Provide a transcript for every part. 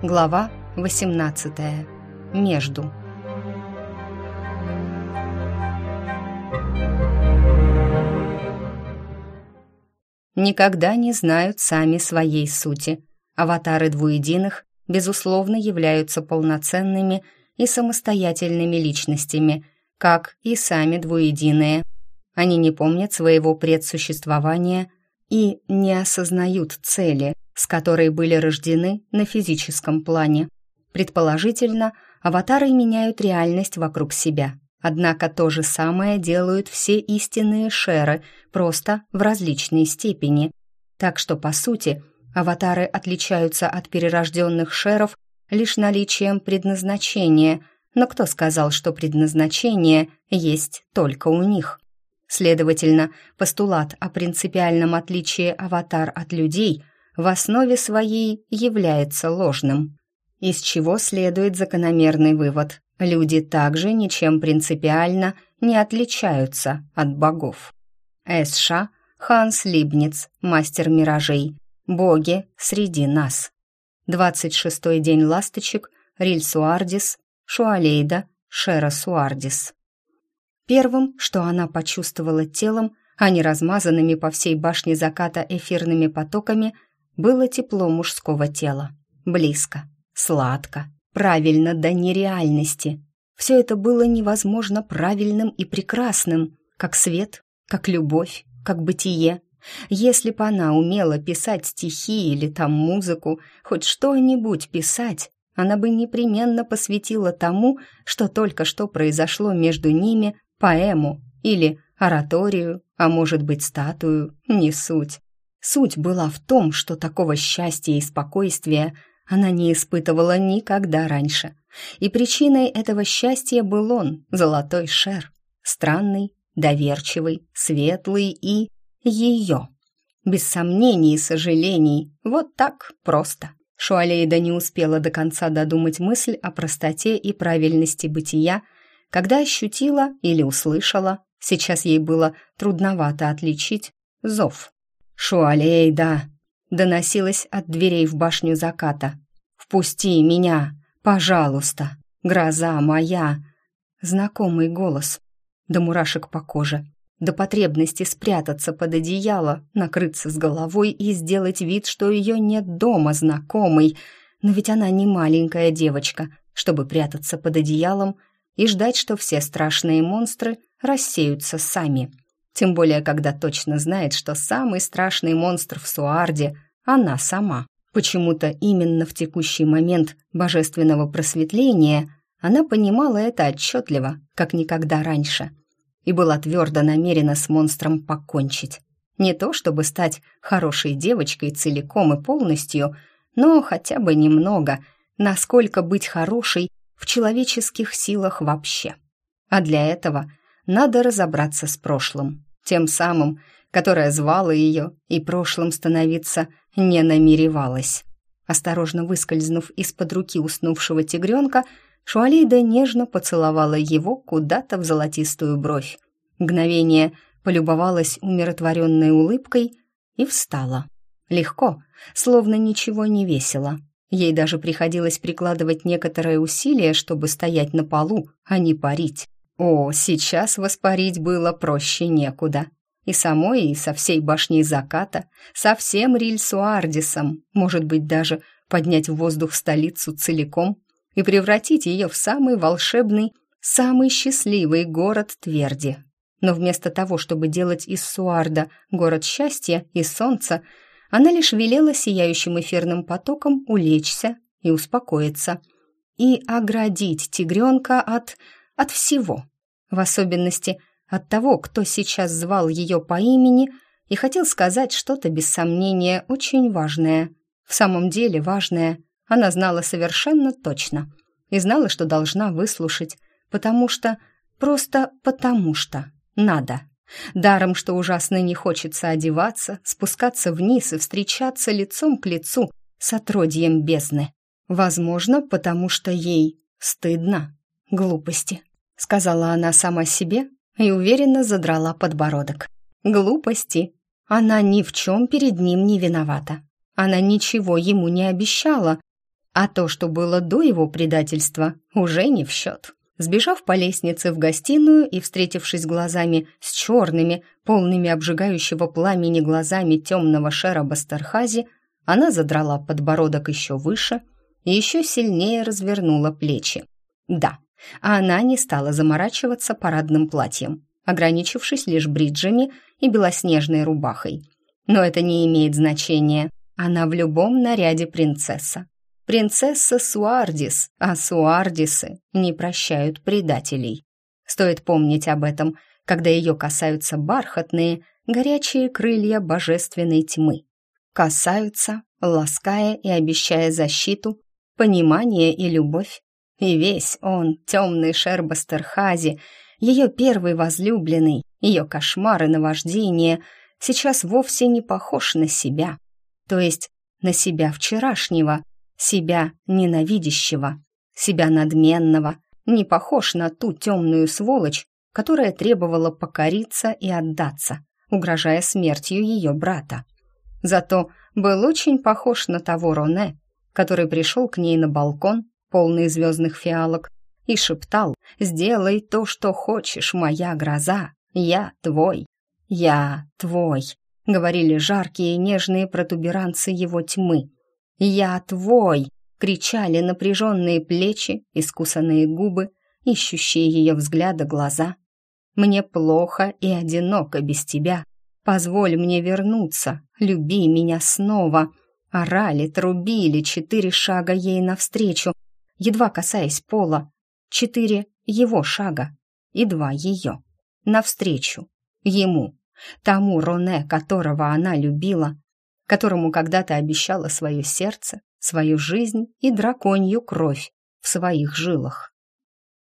Глава 18. Между. Никогда не знают сами своей сути. Аватары двуединых, безусловно, являются полноценными и самостоятельными личностями, как и сами двуединые. Они не помнят своего предсуществования и не осознают цели, с которой были рождены на физическом плане. Предположительно, аватары меняют реальность вокруг себя. Однако то же самое делают все истинные шеры, просто в различной степени. Так что, по сути, аватары отличаются от перерожденных шеров лишь наличием предназначения, но кто сказал, что предназначение есть только у них? Следовательно, постулат о принципиальном отличии аватар от людей в основе своей является ложным. Из чего следует закономерный вывод. Люди также ничем принципиально не отличаются от богов. Эсша, Ханс Либниц, мастер миражей. Боги среди нас. 26-й день ласточек, Риль Суардис, Шуалейда, Шера Суардис. Первым, что она почувствовала телом, а не размазанными по всей башне заката эфирными потоками, было тепло мужского тела. Близко, сладко, правильно до нереальности. Все это было невозможно правильным и прекрасным, как свет, как любовь, как бытие. Если бы она умела писать стихи или там музыку, хоть что-нибудь писать, она бы непременно посвятила тому, что только что произошло между ними поэму или ораторию, а может быть статую, не суть. Суть была в том, что такого счастья и спокойствия она не испытывала никогда раньше. И причиной этого счастья был он, золотой шер, странный, доверчивый, светлый и ее. Без сомнений и сожалений, вот так просто. Шуалейда не успела до конца додумать мысль о простоте и правильности бытия, когда ощутила или услышала, сейчас ей было трудновато отличить, зов. «Шуалейда!» доносилось от дверей в башню заката. «Впусти меня, пожалуйста, гроза моя!» Знакомый голос, до мурашек по коже, до потребности спрятаться под одеяло, накрыться с головой и сделать вид, что ее нет дома знакомый. Но ведь она не маленькая девочка, чтобы прятаться под одеялом и ждать, что все страшные монстры рассеются сами. Тем более, когда точно знает, что самый страшный монстр в Суарде — она сама. Почему-то именно в текущий момент божественного просветления она понимала это отчетливо, как никогда раньше, и была твердо намерена с монстром покончить. Не то чтобы стать хорошей девочкой целиком и полностью, но хотя бы немного, насколько быть хорошей в человеческих силах вообще. А для этого надо разобраться с прошлым, тем самым, которое звало ее и прошлым становиться не намеревалась. Осторожно выскользнув из-под руки уснувшего тигренка, Шуалейда нежно поцеловала его куда-то в золотистую бровь. Мгновение полюбовалась умиротворенной улыбкой и встала. Легко, словно ничего не весело. Ей даже приходилось прикладывать некоторое усилие, чтобы стоять на полу, а не парить. О, сейчас воспарить было проще некуда. И самой, и со всей башней заката, со всем Рильсуардисом, может быть, даже поднять в воздух столицу целиком и превратить ее в самый волшебный, самый счастливый город Тверди. Но вместо того, чтобы делать из Суарда город счастья и солнца, она лишь велела сияющим эфирным потоком улечься и успокоиться, и оградить тигренка от... от всего, в особенности от того, кто сейчас звал ее по имени и хотел сказать что-то без сомнения очень важное. В самом деле важное она знала совершенно точно и знала, что должна выслушать, потому что... просто потому что надо. Даром, что ужасно не хочется одеваться, спускаться вниз и встречаться лицом к лицу с отродьем бездны. Возможно, потому что ей стыдно. Глупости, сказала она сама себе и уверенно задрала подбородок. Глупости. Она ни в чем перед ним не виновата. Она ничего ему не обещала. А то, что было до его предательства, уже не в счет. Сбежав по лестнице в гостиную и встретившись глазами с черными, полными обжигающего пламени глазами темного шера Бастерхази, она задрала подбородок еще выше и еще сильнее развернула плечи. Да, она не стала заморачиваться парадным платьем, ограничившись лишь бриджами и белоснежной рубахой. Но это не имеет значения. Она в любом наряде принцесса принцесса Суардис, а Суардисы не прощают предателей. Стоит помнить об этом, когда ее касаются бархатные, горячие крылья божественной тьмы. Касаются, лаская и обещая защиту, понимание и любовь. И весь он, темный Шербастерхази, ее первый возлюбленный, ее кошмар и наваждение, сейчас вовсе не похож на себя. То есть на себя вчерашнего, себя ненавидящего, себя надменного, не похож на ту темную сволочь, которая требовала покориться и отдаться, угрожая смертью ее брата. Зато был очень похож на того Роне, который пришел к ней на балкон, полный звездных фиалок, и шептал «Сделай то, что хочешь, моя гроза, я твой, я твой», говорили жаркие нежные протуберанцы его тьмы, «Я твой!» — кричали напряженные плечи, искусанные губы, ищущие ее взгляда глаза. «Мне плохо и одиноко без тебя. Позволь мне вернуться, люби меня снова!» Орали, трубили четыре шага ей навстречу, едва касаясь пола. Четыре его шага и два ее. Навстречу. Ему. Тому Роне, которого она любила, которому когда-то обещала свое сердце, свою жизнь и драконью кровь в своих жилах.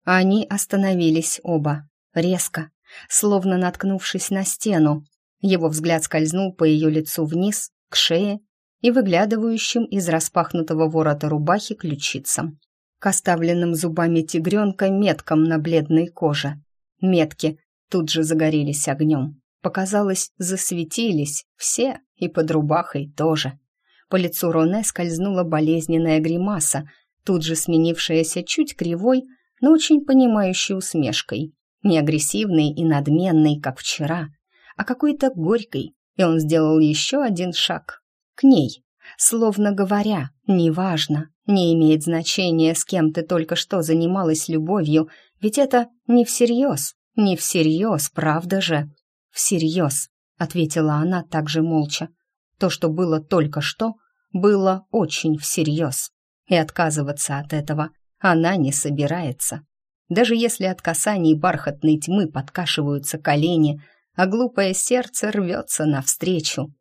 Они остановились оба, резко, словно наткнувшись на стену. Его взгляд скользнул по ее лицу вниз, к шее и выглядывающим из распахнутого ворота рубахи ключицам, к оставленным зубами тигренка меткам на бледной коже. Метки тут же загорелись огнем. Показалось, засветились все, и под рубахой тоже. По лицу Роне скользнула болезненная гримаса, тут же сменившаяся чуть кривой, но очень понимающей усмешкой. Не агрессивной и надменной, как вчера, а какой-то горькой, и он сделал еще один шаг. К ней, словно говоря, неважно, не имеет значения, с кем ты только что занималась любовью, ведь это не всерьез, не всерьез, правда же? «Всерьез», — ответила она также молча. «То, что было только что, было очень всерьез, и отказываться от этого она не собирается. Даже если от касаний бархатной тьмы подкашиваются колени, а глупое сердце рвется навстречу.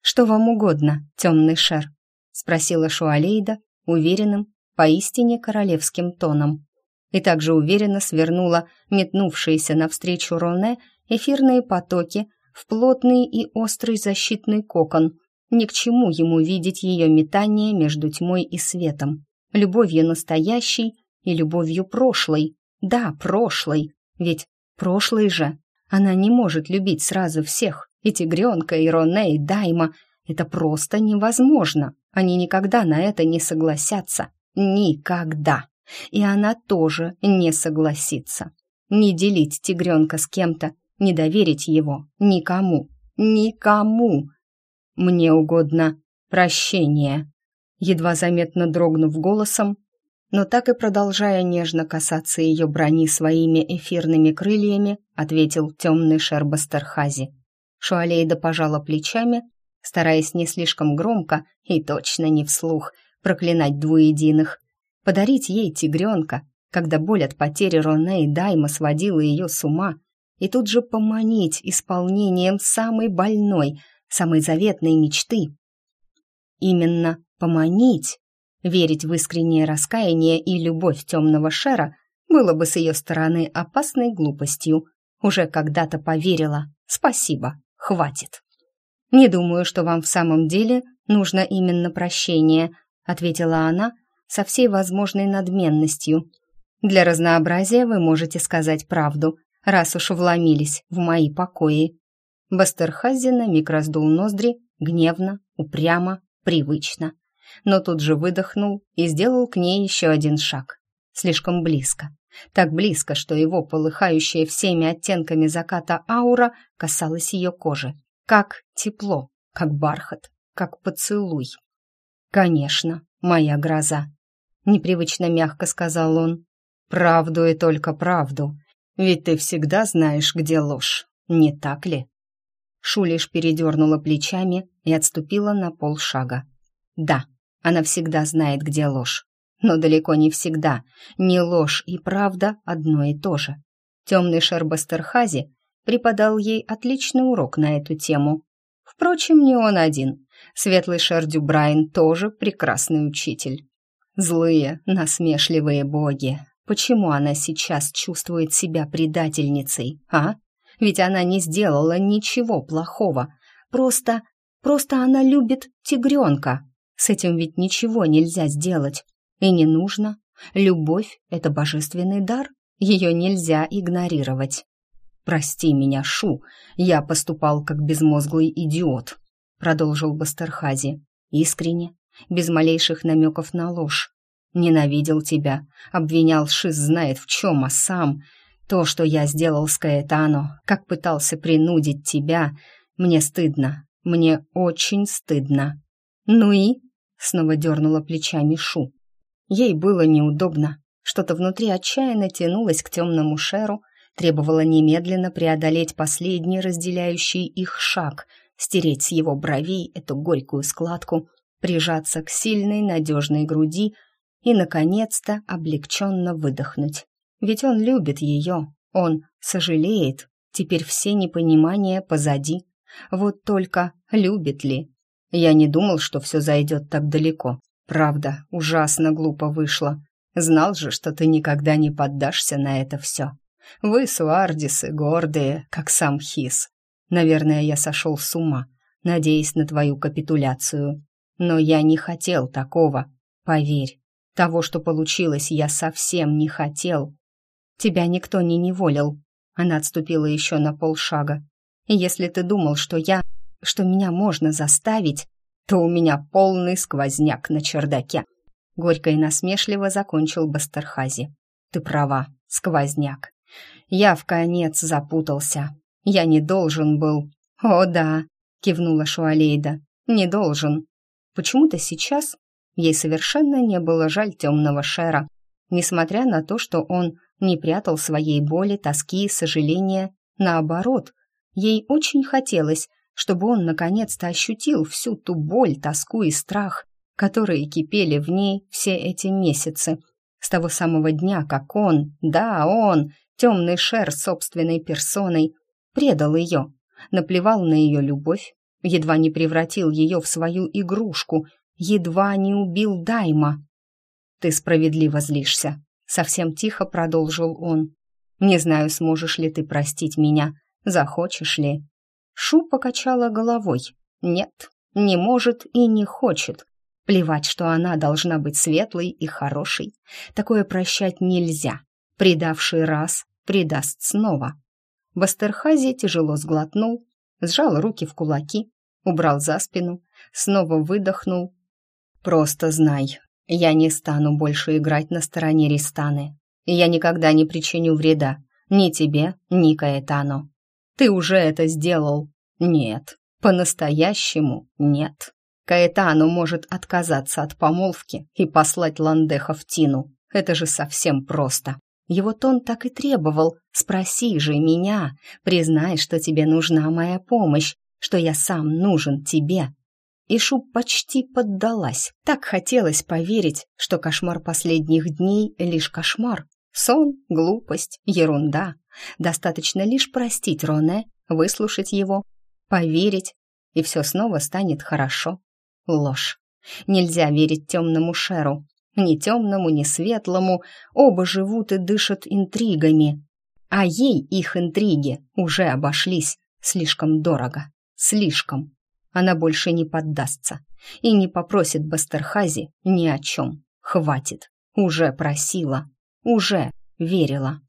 «Что вам угодно, темный шер?» — спросила Шуалейда уверенным, поистине королевским тоном. И также уверенно свернула метнувшиеся навстречу Роне эфирные потоки в плотный и острый защитный кокон. Ни к чему ему видеть ее метание между тьмой и светом, любовью настоящей и любовью прошлой. Да, прошлой, ведь прошлой же. Она не может любить сразу всех, и Тигренка, и Роне, и Дайма. Это просто невозможно. Они никогда на это не согласятся. Никогда. И она тоже не согласится. Не делить тигренка с кем-то, не доверить его никому, никому. Мне угодно прощение. Едва заметно дрогнув голосом, но так и продолжая нежно касаться ее брони своими эфирными крыльями, ответил темный Шербастерхази. Шуалейда пожала плечами, стараясь не слишком громко и точно не вслух проклинать двуединых, подарить ей тигренка, когда боль от потери Роне и Дайма сводила ее с ума, и тут же поманить исполнением самой больной, самой заветной мечты. Именно поманить. Верить в искреннее раскаяние и любовь темного Шера было бы с ее стороны опасной глупостью. Уже когда-то поверила. Спасибо, хватит. «Не думаю, что вам в самом деле нужно именно прощение», ответила она со всей возможной надменностью. «Для разнообразия вы можете сказать правду, раз уж вломились в мои покои. Бастерхази на миг раздул ноздри, гневно, упрямо, привычно. но тут же выдохнул и сделал к ней еще один шаг. Слишком близко. Так близко, что его полыхающая всеми оттенками заката аура касалась ее кожи. Как тепло, как бархат, как поцелуй. «Конечно, моя гроза», — непривычно мягко сказал он. «Правду и только правду, ведь ты всегда знаешь, где ложь, не так ли?» Шу лишь передернула плечами и отступила на полшага. «Да, она всегда знает, где ложь, но далеко не всегда. Не ложь и правда одно и то же. Темный шер Бастерхази преподал ей отличный урок на эту тему. Впрочем, не он один. Светлый шер Дюбрайн тоже прекрасный учитель. Злые, насмешливые боги. Почему она сейчас чувствует себя предательницей, а? Ведь она не сделала ничего плохого. Просто, просто она любит тигренка. С этим ведь ничего нельзя сделать. И не нужно. Любовь — это божественный дар. Ее нельзя игнорировать. «Прости меня, Шу, я поступал как безмозглый идиот», — продолжил Бастерхази. «Искренне, без малейших намеков на ложь. Ненавидел тебя, обвинял Шиз знает в чем, а сам... То, что я сделал с Каэтано, как пытался принудить тебя, мне стыдно, мне очень стыдно». «Ну и?» — снова дернула плечами Шу. Ей было неудобно. Что-то внутри отчаянно тянулось к темному шеру, требовало немедленно преодолеть последний разделяющий их шаг, стереть с его бровей эту горькую складку, прижаться к сильной надежной груди и, наконец-то, облегченно выдохнуть. Ведь он любит ее, он сожалеет, теперь все непонимания позади. Вот только любит ли? Я не думал, что все зайдет так далеко. Правда, ужасно глупо вышло. Знал же, что ты никогда не поддашься на это все. Вы, суардисы, гордые, как сам Хис. Наверное, я сошел с ума, надеясь на твою капитуляцию. Но я не хотел такого, поверь. Того, что получилось, я совсем не хотел. Тебя никто не неволил. Она отступила еще на полшага. Если ты думал, что я... что меня можно заставить, то у меня полный сквозняк на чердаке. Горько и насмешливо закончил Бастерхази. Ты права, сквозняк. Я в конец запутался. Я не должен был. О, да, кивнула Шуалейда. Не должен. Почему-то сейчас ей совершенно не было жаль темного Шера, несмотря на то, что он не прятал своей боли, тоски и сожаления. Наоборот, ей очень хотелось, чтобы он наконец-то ощутил всю ту боль, тоску и страх, которые кипели в ней все эти месяцы, с того самого дня, как он, да, он, темный шер собственной персоной, предал ее, наплевал на ее любовь, едва не превратил ее в свою игрушку, едва не убил Дайма. «Ты справедливо злишься», — совсем тихо продолжил он. «Не знаю, сможешь ли ты простить меня, захочешь ли». Шу покачала головой. Нет, не может и не хочет. Плевать, что она должна быть светлой и хорошей. Такое прощать нельзя. Предавший раз, предаст снова. Бастерхази тяжело сглотнул, сжал руки в кулаки, убрал за спину, снова выдохнул. «Просто знай, я не стану больше играть на стороне Ристаны, я никогда не причиню вреда ни тебе, ни Каэтану. Ты уже это сделал. Нет, по-настоящему нет. Каэтану может отказаться от помолвки и послать Ландеха в Тину. Это же совсем просто. Его тон так и требовал. «Спроси же меня, признай, что тебе нужна моя помощь, что я сам нужен тебе». И Шуб почти поддалась. Так хотелось поверить, что кошмар последних дней — лишь кошмар. Сон, глупость, ерунда. Достаточно лишь простить Роне, выслушать его, поверить, и все снова станет хорошо. Ложь. Нельзя верить темному Шеру. Ни темному, ни светлому. Оба живут и дышат интригами. А ей их интриги уже обошлись слишком дорого. Слишком. Она больше не поддастся и не попросит Бастерхази ни о чем. Хватит. Уже просила. Уже верила.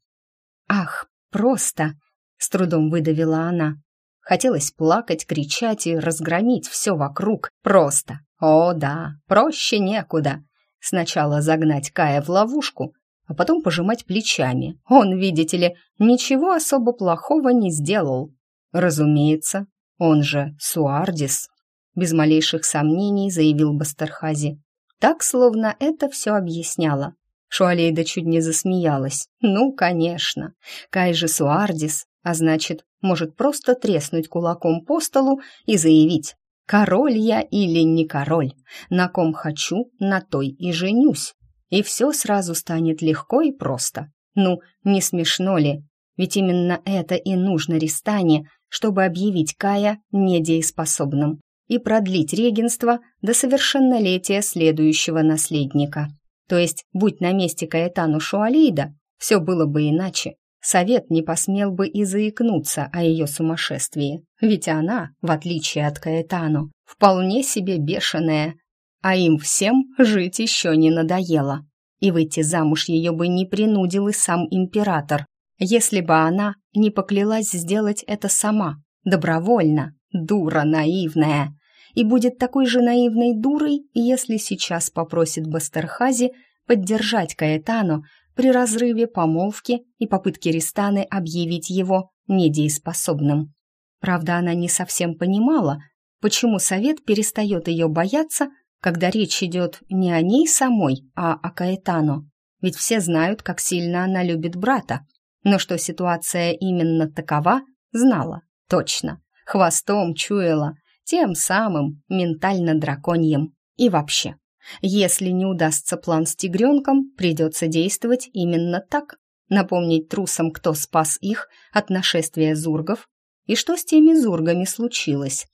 Ах, просто, с трудом выдавила она. Хотелось плакать, кричать и разгромить все вокруг. Просто. О, да, проще некуда. Сначала загнать Кая в ловушку, а потом пожимать плечами. Он, видите ли, ничего особо плохого не сделал. Разумеется, он же Суардис. Без малейших сомнений заявил Бастерхази. Так, словно это все объясняло. Шуалейда чуть не засмеялась. Ну, конечно. Кай же Суардис, а значит, может просто треснуть кулаком по столу и заявить «Король я или не король? На ком хочу, на той и женюсь». И все сразу станет легко и просто. Ну, не смешно ли? Ведь именно это и нужно Ристане, чтобы объявить Кая недееспособным и продлить регенство до совершеннолетия следующего наследника. То есть, будь на месте Каэтану Шуалейда, все было бы иначе. Совет не посмел бы и заикнуться о ее сумасшествии, ведь она, в отличие от Каэтану, вполне себе бешеная, а им всем жить еще не надоело. И выйти замуж ее бы не принудил и сам император, если бы она не поклялась сделать это сама, добровольно, дура наивная. И будет такой же наивной дурой, если сейчас попросит Бастерхази поддержать Каэтану при разрыве помолвки и попытке Ристаны объявить его недееспособным. Правда, она не совсем понимала, почему совет перестает ее бояться, когда речь идет не о ней самой, а о Каэтану. Ведь все знают, как сильно она любит брата. Но что ситуация именно такова, знала, точно. Хвостом чуяла, тем самым ментально-драконьем. И вообще, если не удастся план с тигренком, придется действовать именно так. Напомнить трусам, кто спас их от нашествия зургов и что с теми зургами случилось.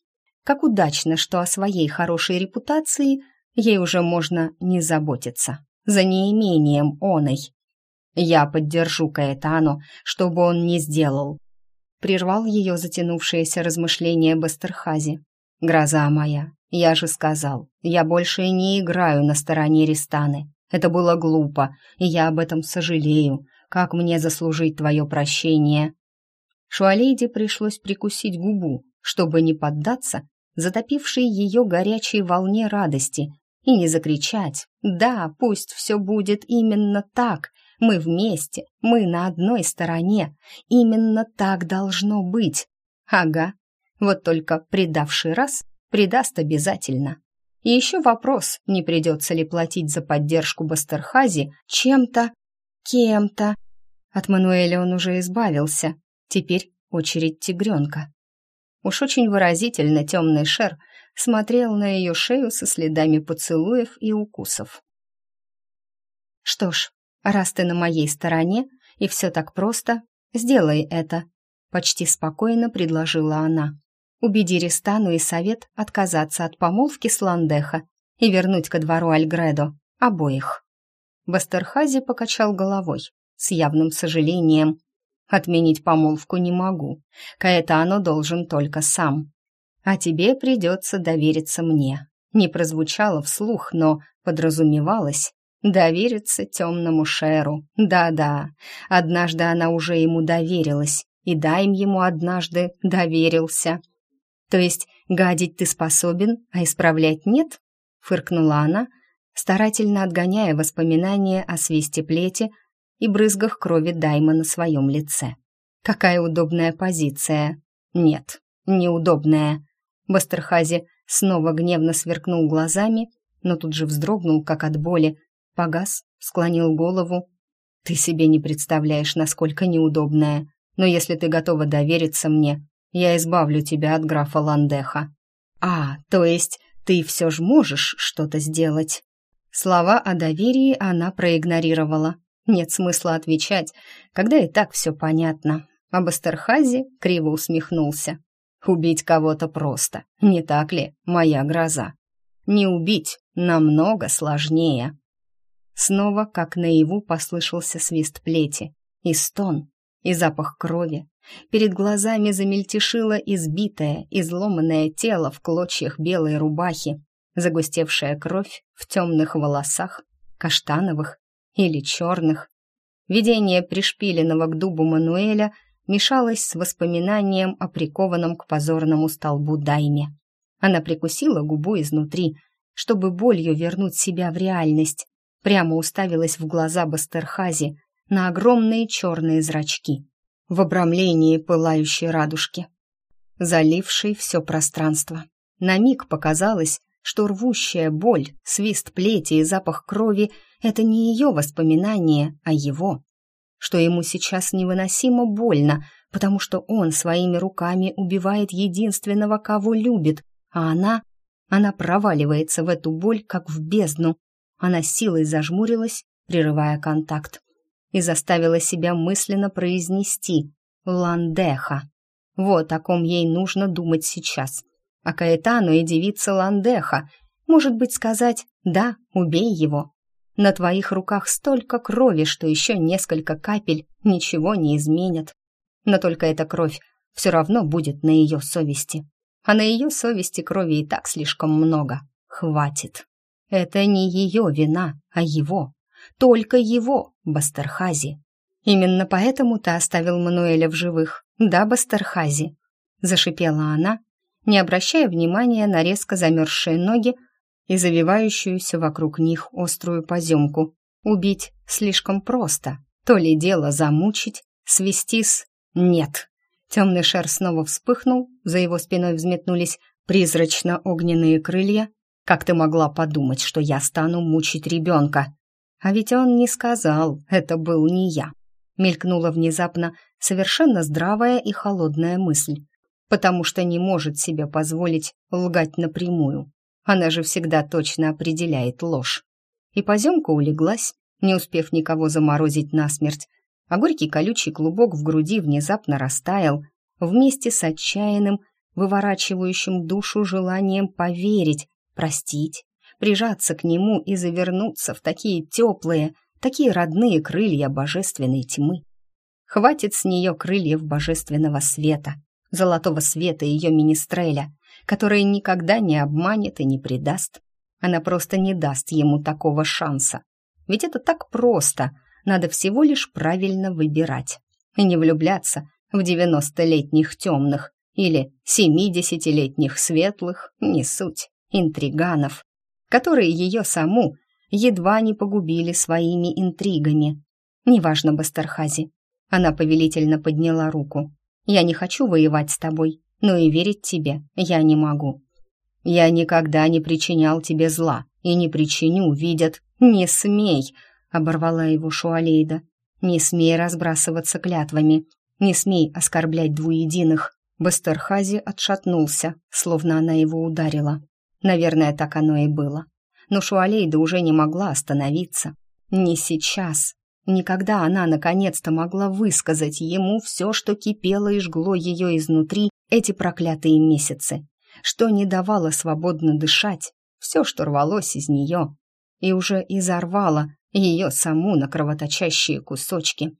Как удачно, что о своей хорошей репутации ей уже можно не заботиться. За неимением оной. Я поддержу Каэтану, чтобы он не сделал. Прервал ее затянувшееся размышление Бастерхази. «Гроза моя, я же сказал, я больше не играю на стороне Ристаны. Это было глупо, и я об этом сожалею. Как мне заслужить твое прощение?» Шуалейде пришлось прикусить губу, чтобы не поддаться затопившей ее горячей волне радости, и не закричать «Да, пусть все будет именно так, мы вместе, мы на одной стороне, именно так должно быть». Ага, вот только предавший раз предаст обязательно. И еще вопрос, не придется ли платить за поддержку Бастерхази чем-то, кем-то. От Мануэля он уже избавился, теперь очередь тигренка. Уж очень выразительно темный шер смотрел на ее шею со следами поцелуев и укусов. «Что ж, раз ты на моей стороне, и все так просто, сделай это», — почти спокойно предложила она. «Убеди Ристану и совет отказаться от помолвки с Ландеха и вернуть ко двору Альгредо обоих». Бастерхази покачал головой с явным сожалением, Отменить помолвку не могу. Каэтано должен только сам. А тебе придется довериться мне. Не прозвучало вслух, но подразумевалось. Довериться темному Шеру. Да-да, однажды она уже ему доверилась, и Дайм ему однажды доверился. То есть гадить ты способен, а исправлять нет? Фыркнула она, старательно отгоняя воспоминания о свисте плети, и брызгах крови Дайма на своем лице. Какая удобная позиция. Нет, неудобная. Бастерхази снова гневно сверкнул глазами, но тут же вздрогнул, как от боли, погас, склонил голову. «Ты себе не представляешь, насколько неудобная, но если ты готова довериться мне, я избавлю тебя от графа Ландеха». «А, то есть ты все же можешь что-то сделать?» Слова о доверии она проигнорировала, нет смысла отвечать, когда и так все понятно. А Бастерхази криво усмехнулся. Убить кого-то просто, не так ли, моя гроза? Не убить намного сложнее. Снова, как наяву, послышался свист плети, и стон, и запах крови. Перед глазами замельтешило избитое, изломанное тело в клочьях белой рубахи, загустевшая кровь в темных волосах, каштановых или черных. Видение пришпиленного к дубу Мануэля мешалась с воспоминанием о прикованном к позорному столбу Дайме. Она прикусила губу изнутри, чтобы болью вернуть себя в реальность, прямо уставилась в глаза Бастерхази на огромные черные зрачки в обрамлении пылающей радужки, залившей все пространство. На миг показалось, что рвущая боль, свист плети и запах крови — это не ее воспоминание, а его. Что ему сейчас невыносимо больно, потому что он своими руками убивает единственного, кого любит, а она... Она проваливается в эту боль, как в бездну. Она силой зажмурилась, прерывая контакт, и заставила себя мысленно произнести «Ландеха». Вот о ком ей нужно думать сейчас. А Каэтану и девица Ландеха. Может быть, сказать «Да, убей его». На твоих руках столько крови, что еще несколько капель ничего не изменят. Но только эта кровь все равно будет на ее совести. А на ее совести крови и так слишком много. Хватит. Это не ее вина, а его. Только его, Бастерхази. Именно поэтому ты оставил Мануэля в живых, да, Бастерхази? Зашипела она, не обращая внимания на резко замерзшие ноги и завивающуюся вокруг них острую поземку. Убить слишком просто. То ли дело замучить, свести с... Нет. Темный шар снова вспыхнул, за его спиной взметнулись призрачно-огненные крылья. Как ты могла подумать, что я стану мучить ребенка? А ведь он не сказал, это был не я. Мелькнула внезапно совершенно здравая и холодная мысль потому что не может себе позволить лгать напрямую. Она же всегда точно определяет ложь. И поземка улеглась, не успев никого заморозить насмерть, а горький колючий клубок в груди внезапно растаял вместе с отчаянным, выворачивающим душу желанием поверить, простить, прижаться к нему и завернуться в такие теплые, такие родные крылья божественной тьмы. Хватит с нее крыльев божественного света, золотого света ее министреля, который никогда не обманет и не предаст. Она просто не даст ему такого шанса. Ведь это так просто, надо всего лишь правильно выбирать. И не влюбляться в девяностолетних темных или семидесятилетних светлых, не суть, интриганов, которые ее саму едва не погубили своими интригами. Неважно, Бастерхази. Она повелительно подняла руку. Я не хочу воевать с тобой, но и верить тебе я не могу. Я никогда не причинял тебе зла и не причиню, видят. Не смей, оборвала его Шуалейда. Не смей разбрасываться клятвами, не смей оскорблять двуединых. Бастерхази отшатнулся, словно она его ударила. Наверное, так оно и было. Но Шуалейда уже не могла остановиться. Не сейчас. Никогда она наконец-то могла высказать ему все, что кипело и жгло ее изнутри эти проклятые месяцы, что не давало свободно дышать, все, что рвалось из нее, и уже изорвало ее саму на кровоточащие кусочки.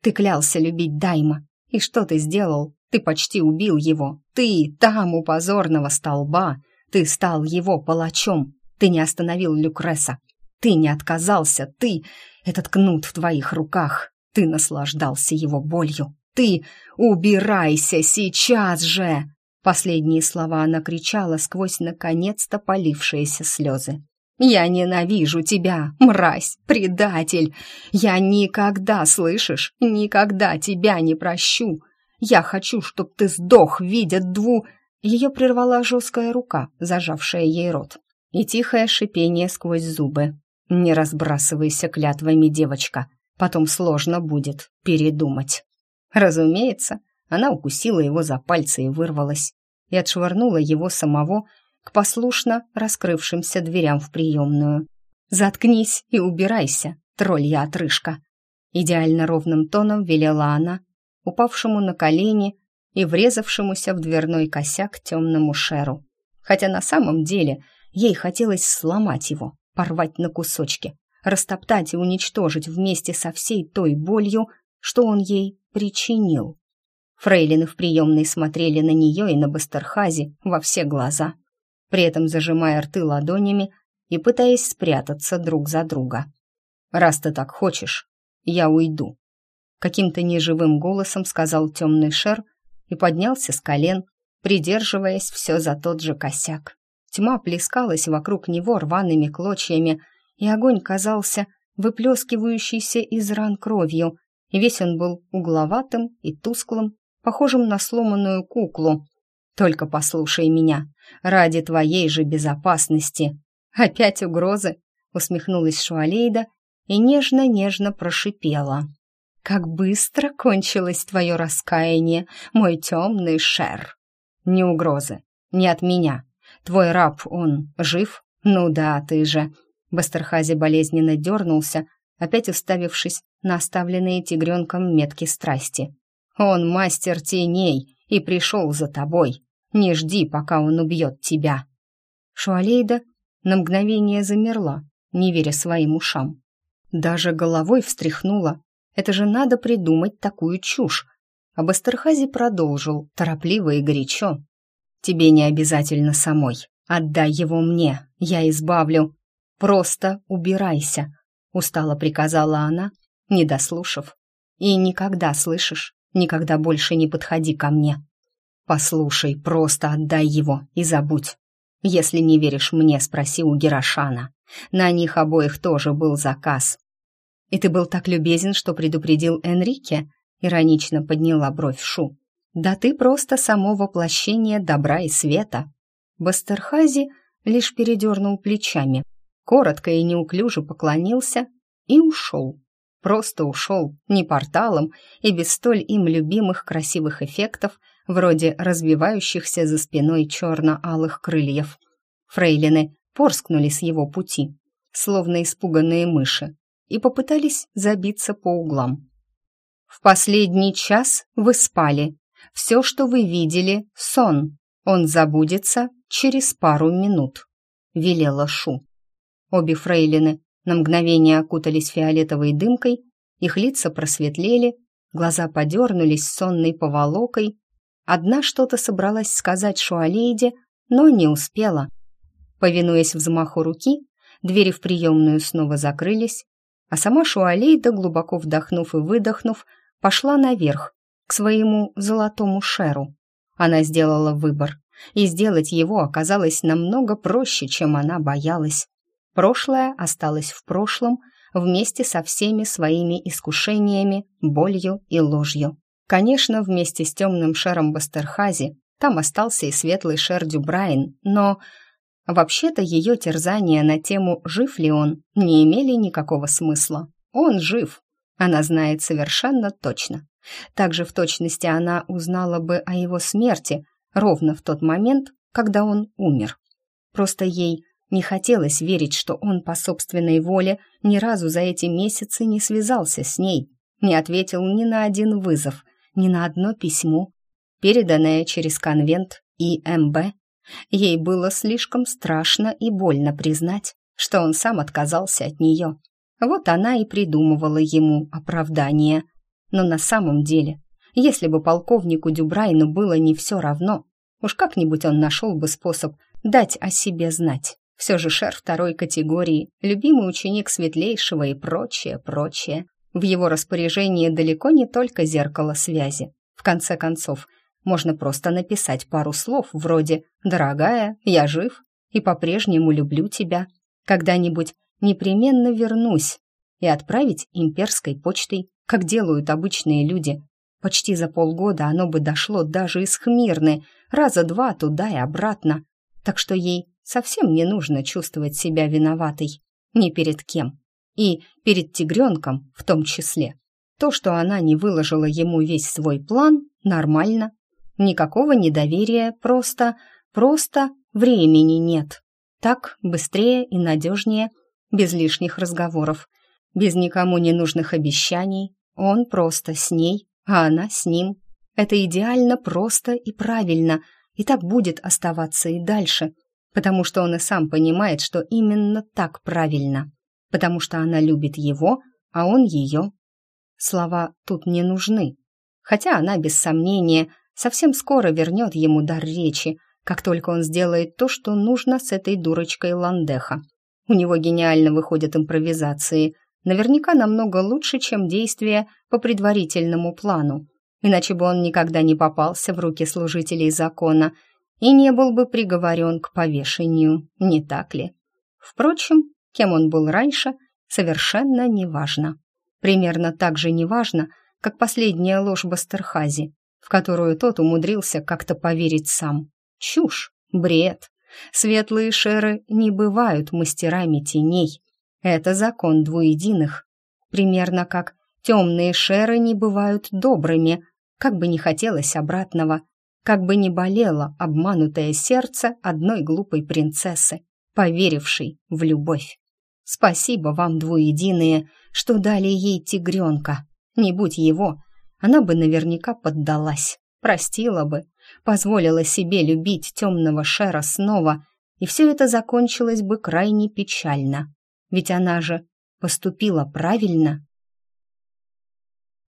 Ты клялся любить Дайма, и что ты сделал? Ты почти убил его. Ты там у позорного столба. Ты стал его палачом. Ты не остановил Люкреса. Ты не отказался. Ты этот кнут в твоих руках. Ты наслаждался его болью. Ты убирайся сейчас же!» Последние слова она кричала сквозь наконец-то полившиеся слезы. «Я ненавижу тебя, мразь, предатель! Я никогда, слышишь, никогда тебя не прощу! Я хочу, чтоб ты сдох, видя дву...» Ее прервала жесткая рука, зажавшая ей рот, и тихое шипение сквозь зубы. Не разбрасывайся клятвами, девочка. Потом сложно будет передумать. Разумеется, она укусила его за пальцы и вырвалась, и отшвырнула его самого к послушно раскрывшимся дверям в приемную. «Заткнись и убирайся, троллья отрыжка!» Идеально ровным тоном велела она, упавшему на колени и врезавшемуся в дверной косяк темному шеру. Хотя на самом деле ей хотелось сломать его, порвать на кусочки, растоптать и уничтожить вместе со всей той болью, что он ей причинил. Фрейлины в приемной смотрели на нее и на Бастерхази во все глаза, при этом зажимая рты ладонями и пытаясь спрятаться друг за друга. «Раз ты так хочешь, я уйду». каким-то неживым голосом сказал темный шер и поднялся с колен, придерживаясь все за тот же косяк. Тьма плескалась вокруг него рваными клочьями, и огонь казался выплескивающийся из ран кровью, и весь он был угловатым и тусклым, похожим на сломанную куклу. «Только послушай меня, ради твоей же безопасности!» «Опять угрозы?» — усмехнулась Шуалейда и нежно-нежно прошипела. «Как быстро кончилось твое раскаяние, мой темный шер!» «Не угрозы, не от меня. Твой раб, он жив? Ну да, ты же...» Бастерхази болезненно дернулся, опять уставившись на оставленные тигренком метки страсти. «Он мастер теней и пришел за тобой. Не жди, пока он убьет тебя». Шуалейда на мгновение замерла, не веря своим ушам. Даже головой встряхнула. Это же надо придумать такую чушь. А Бастерхази продолжил, торопливо и горячо. «Тебе не обязательно самой. Отдай его мне, я избавлю. Просто убирайся», — устало приказала она, не дослушав. «И никогда, слышишь, никогда больше не подходи ко мне. Послушай, просто отдай его и забудь. Если не веришь мне, спроси у Герошана. На них обоих тоже был заказ. И ты был так любезен, что предупредил Энрике?» Иронично подняла бровь Шу. «Да ты просто само воплощение добра и света». Бастерхази лишь передернул плечами, коротко и неуклюже поклонился и ушел. Просто ушел, не порталом и без столь им любимых красивых эффектов, вроде развивающихся за спиной черно-алых крыльев. Фрейлины порскнули с его пути, словно испуганные мыши, и попытались забиться по углам. «В последний час вы спали. Все, что вы видели, — сон. Он забудется через пару минут», — велела Шу. Обе фрейлины на мгновение окутались фиолетовой дымкой, их лица просветлели, глаза подернулись сонной поволокой. Одна что-то собралась сказать Шуалейде, но не успела. Повинуясь взмаху руки, двери в приемную снова закрылись, а сама Шуалейда, глубоко вдохнув и выдохнув, пошла наверх, к своему золотому шеру. Она сделала выбор, и сделать его оказалось намного проще, чем она боялась. Прошлое осталось в прошлом вместе со всеми своими искушениями, болью и ложью. Конечно, вместе с темным шером Бастерхази там остался и светлый шер Дюбрайн, но вообще-то ее терзания на тему «жив ли он» не имели никакого смысла. Он жив, она знает совершенно точно. Также в точности она узнала бы о его смерти ровно в тот момент, когда он умер. Просто ей не хотелось верить, что он по собственной воле ни разу за эти месяцы не связался с ней, не ответил ни на один вызов, ни на одно письмо, переданное через конвент ИМБ. Ей было слишком страшно и больно признать, что он сам отказался от нее. Вот она и придумывала ему оправдание. Но на самом деле, если бы полковнику Дюбрайну было не все равно, уж как-нибудь он нашел бы способ дать о себе знать. Все же шер второй категории, любимый ученик светлейшего и прочее, прочее. В его распоряжении далеко не только зеркало связи. В конце концов, можно просто написать пару слов вроде «Дорогая, я жив и по-прежнему люблю тебя. Когда-нибудь непременно вернусь» и отправить имперской почтой, как делают обычные люди. Почти за полгода оно бы дошло даже из Хмирны, раза два туда и обратно. Так что ей совсем не нужно чувствовать себя виноватой ни перед кем. И перед тигренком в том числе. То, что она не выложила ему весь свой план, нормально. Никакого недоверия, просто, просто времени нет. Так быстрее и надежнее, без лишних разговоров, без никому не нужных обещаний. Он просто с ней, а она с ним. Это идеально просто и правильно, и так будет оставаться и дальше потому что он и сам понимает, что именно так правильно, потому что она любит его, а он ее. Слова тут не нужны, хотя она, без сомнения, совсем скоро вернет ему дар речи, как только он сделает то, что нужно с этой дурочкой Ландеха. У него гениально выходят импровизации, наверняка намного лучше, чем действия по предварительному плану, иначе бы он никогда не попался в руки служителей закона и не был бы приговорен к повешению, не так ли? Впрочем, кем он был раньше, совершенно неважно. Примерно так же неважно, как последняя ложь Бастерхази, в которую тот умудрился как-то поверить сам. Чушь, бред. Светлые шеры не бывают мастерами теней. Это закон двуединых. Примерно как темные шеры не бывают добрыми, как бы не хотелось обратного, как бы не болело обманутое сердце одной глупой принцессы, поверившей в любовь. Спасибо вам, двуединые, что дали ей тигренка. Не будь его, она бы наверняка поддалась, простила бы, позволила себе любить темного Шера снова, и все это закончилось бы крайне печально. Ведь она же поступила правильно.